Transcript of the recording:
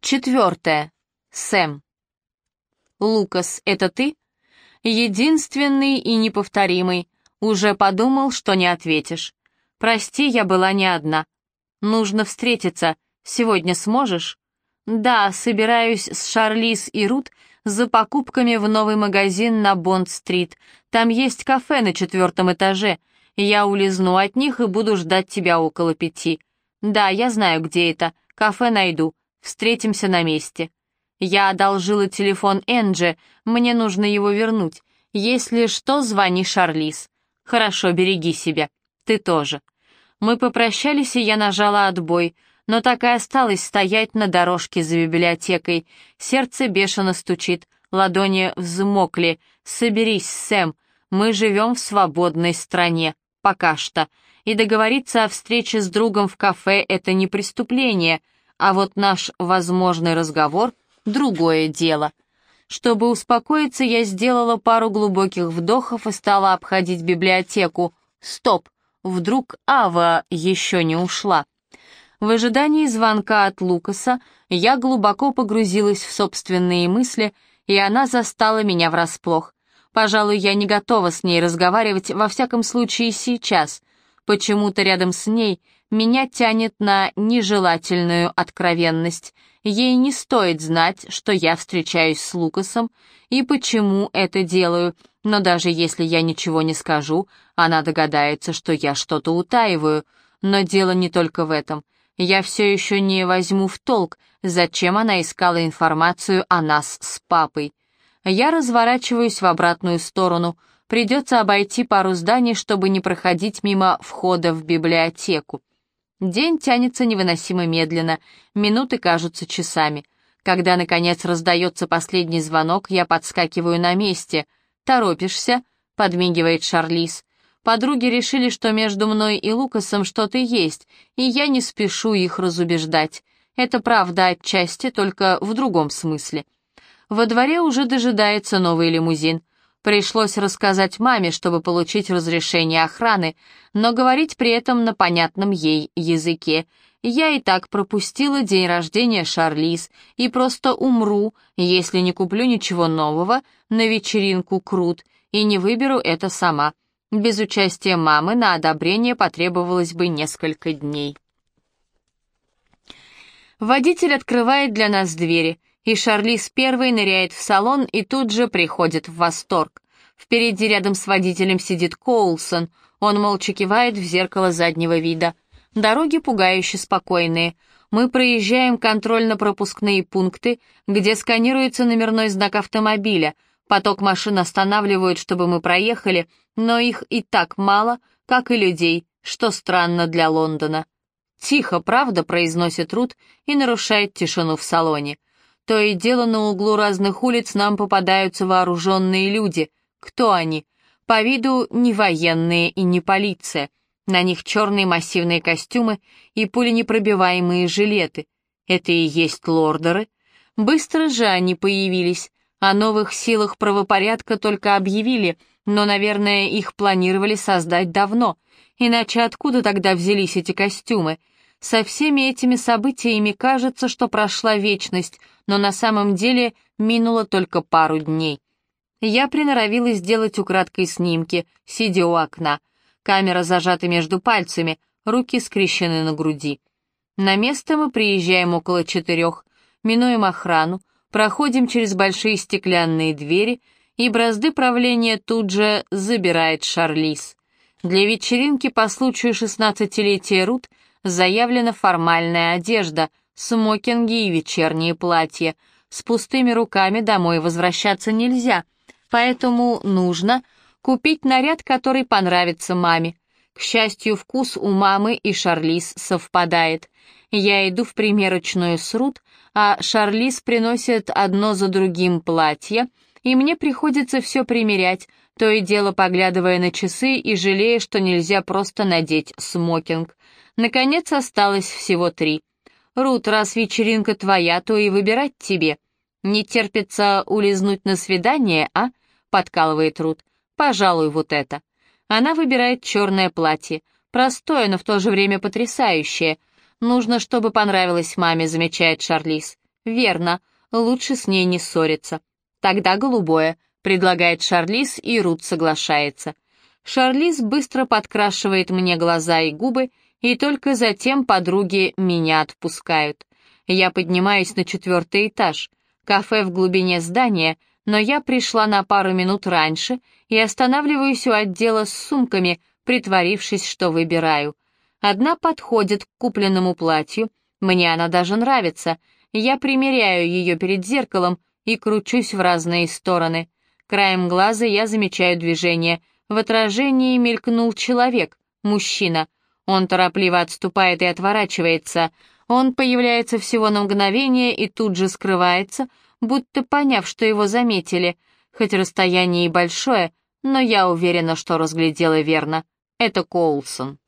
Четвертое. Сэм. Лукас, это ты? Единственный и неповторимый. Уже подумал, что не ответишь. Прости, я была не одна. Нужно встретиться. Сегодня сможешь? Да, собираюсь с Шарлиз и Рут за покупками в новый магазин на Бонд-стрит. Там есть кафе на четвертом этаже. Я улизну от них и буду ждать тебя около пяти. Да, я знаю, где это. Кафе найду. Встретимся на месте. Я одолжила телефон Энджи, мне нужно его вернуть. Если что, звони Шарлиз. Хорошо, береги себя. Ты тоже. Мы попрощались, и я нажала отбой, но так и осталась стоять на дорожке за библиотекой. Сердце бешено стучит, ладони взмокли. Соберись, Сэм, мы живем в свободной стране. Пока что. И договориться о встрече с другом в кафе — это не преступление — а вот наш возможный разговор — другое дело. Чтобы успокоиться, я сделала пару глубоких вдохов и стала обходить библиотеку. Стоп! Вдруг Ава еще не ушла. В ожидании звонка от Лукаса я глубоко погрузилась в собственные мысли, и она застала меня врасплох. Пожалуй, я не готова с ней разговаривать, во всяком случае сейчас. Почему-то рядом с ней меня тянет на нежелательную откровенность. Ей не стоит знать, что я встречаюсь с Лукасом и почему это делаю, но даже если я ничего не скажу, она догадается, что я что-то утаиваю. Но дело не только в этом. Я все еще не возьму в толк, зачем она искала информацию о нас с папой. Я разворачиваюсь в обратную сторону. Придется обойти пару зданий, чтобы не проходить мимо входа в библиотеку. День тянется невыносимо медленно, минуты кажутся часами. Когда, наконец, раздается последний звонок, я подскакиваю на месте. «Торопишься?» — подмигивает Шарлиз. Подруги решили, что между мной и Лукасом что-то есть, и я не спешу их разубеждать. Это правда отчасти, только в другом смысле. Во дворе уже дожидается новый лимузин. Пришлось рассказать маме, чтобы получить разрешение охраны, но говорить при этом на понятном ей языке. Я и так пропустила день рождения Шарлиз и просто умру, если не куплю ничего нового на вечеринку Крут и не выберу это сама. Без участия мамы на одобрение потребовалось бы несколько дней. Водитель открывает для нас двери и Шарлиз первой ныряет в салон и тут же приходит в восторг. Впереди рядом с водителем сидит Коулсон, он молча кивает в зеркало заднего вида. Дороги пугающе спокойные. Мы проезжаем контрольно-пропускные пункты, где сканируется номерной знак автомобиля. Поток машин останавливают, чтобы мы проехали, но их и так мало, как и людей, что странно для Лондона. «Тихо, правда?» — произносит Рут и нарушает тишину в салоне. То и дело на углу разных улиц нам попадаются вооруженные люди. Кто они? По виду не военные и не полиция. На них черные массивные костюмы и пуленепробиваемые жилеты. Это и есть лордеры. Быстро же они появились. О новых силах правопорядка только объявили, но, наверное, их планировали создать давно. Иначе откуда тогда взялись эти костюмы? Со всеми этими событиями кажется, что прошла вечность, но на самом деле минуло только пару дней. Я приноровилась сделать украдкой снимки, сидя у окна. Камера зажата между пальцами, руки скрещены на груди. На место мы приезжаем около четырех, минуем охрану, проходим через большие стеклянные двери, и бразды правления тут же забирает Шарлиз. Для вечеринки по случаю шестнадцатилетия Рут заявлена формальная одежда, смокинги и вечерние платья. С пустыми руками домой возвращаться нельзя, поэтому нужно купить наряд, который понравится маме. К счастью, вкус у мамы и Шарлиз совпадает. Я иду в примерочную с Рут, а Шарлиз приносит одно за другим платье, и мне приходится все примерять, то и дело поглядывая на часы и жалея, что нельзя просто надеть смокинг. Наконец осталось всего три. «Рут, раз вечеринка твоя, то и выбирать тебе. Не терпится улизнуть на свидание, а?» — подкалывает Рут. «Пожалуй, вот это». Она выбирает черное платье. Простое, но в то же время потрясающее. Нужно, чтобы понравилось маме, замечает Шарлиз. Верно, лучше с ней не ссориться. Тогда голубое, предлагает Шарлиз, и Рут соглашается. Шарлиз быстро подкрашивает мне глаза и губы, и только затем подруги меня отпускают. Я поднимаюсь на четвертый этаж. Кафе в глубине здания, но я пришла на пару минут раньше и останавливаюсь у отдела с сумками, притворившись, что выбираю. Одна подходит к купленному платью, мне она даже нравится. Я примеряю ее перед зеркалом и кручусь в разные стороны. Краем глаза я замечаю движение. В отражении мелькнул человек, мужчина. Он торопливо отступает и отворачивается. Он появляется всего на мгновение и тут же скрывается, будто поняв, что его заметили. Хоть расстояние и большое, но я уверена, что разглядела верно. Это Коулсон.